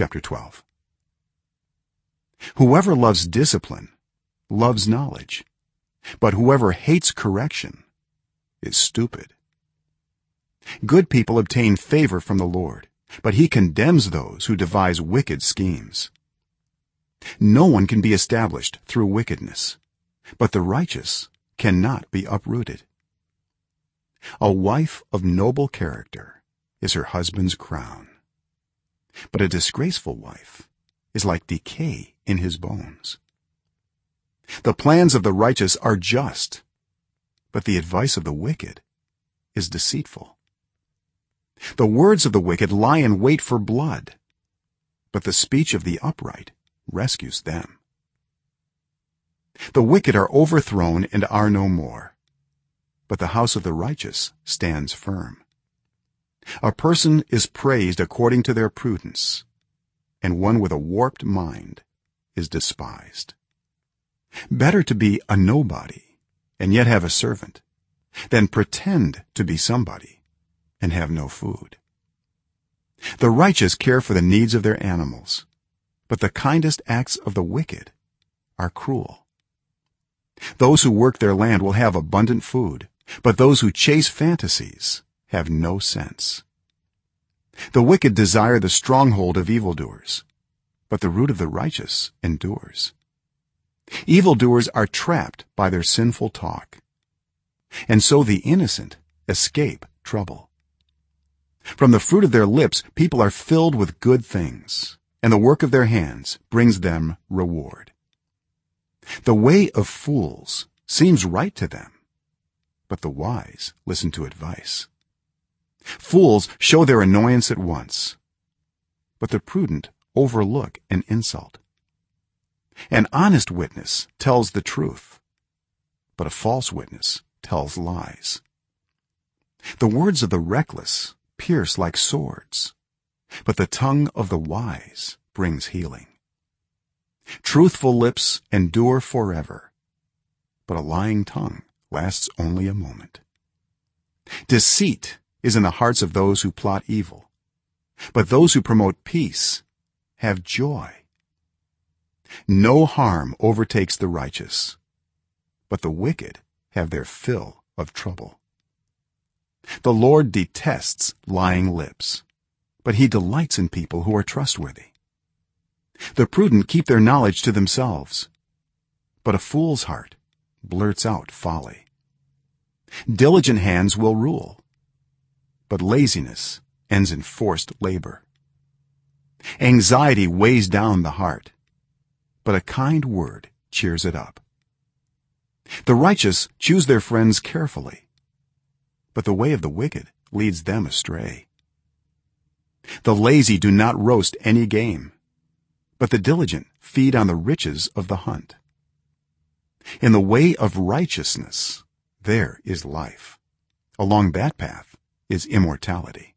chapter 12 whoever loves discipline loves knowledge but whoever hates correction is stupid. Good people obtain favor from the lord but he condemns those who devise wicked schemes. No one can be established through wickedness but the righteous cannot be uprooted. A wife of noble character is her husband's crown but a disgraceful wife is like decay in his bones. The plans of the righteous are just but the advice of the wicked is deceitful. The words of the wicked lie in wait for blood but the speech of the upright rescues them. The wicked are overthrown and are no more but the house of the righteous stands firm a person is praised according to their prudence and one with a warped mind is despised. Better to be a nobody and yet have a servant than pretend to be somebody and have no food. The righteous care for the needs of their animals but the kindest acts of the wicked are cruel. Those who work their land will have abundant food but those who chase fantasies have no sense. The wicked desire the stronghold of evildoers but the root of the righteous endures. Evildoers are trapped by their sinful talk and so the innocent escape trouble. From the fruit of their lips people are filled with good things and the work of their hands brings them reward. The way of fools seems right to them but the wise listen to advice fools show their annoyance at once but the prudent overlook an insult. An honest witness tells the truth but a false witness tells lies. The words of the reckless pierce like swords but the tongue of the wise brings healing. Truthful lips endure forever but a lying tongue lasts only a moment. Deceit is in the hearts of those who plot evil. But those who promote peace have joy. No harm overtakes the righteous but the wicked have their fill of trouble. The lord detests lying lips but he delights in people who are trustworthy. The prudent keep their knowledge to themselves but a fool's heart blurts out folly. Diligent hands will rule but laziness ends in forced labor. Anxiety weighs down the heart but a kind word cheers it up. The righteous choose their friends carefully but the way of the wicked leads them astray. The lazy do not roast any game but the diligent feed on the riches of the hunt. In the way of righteousness there is life. Along that path is immortality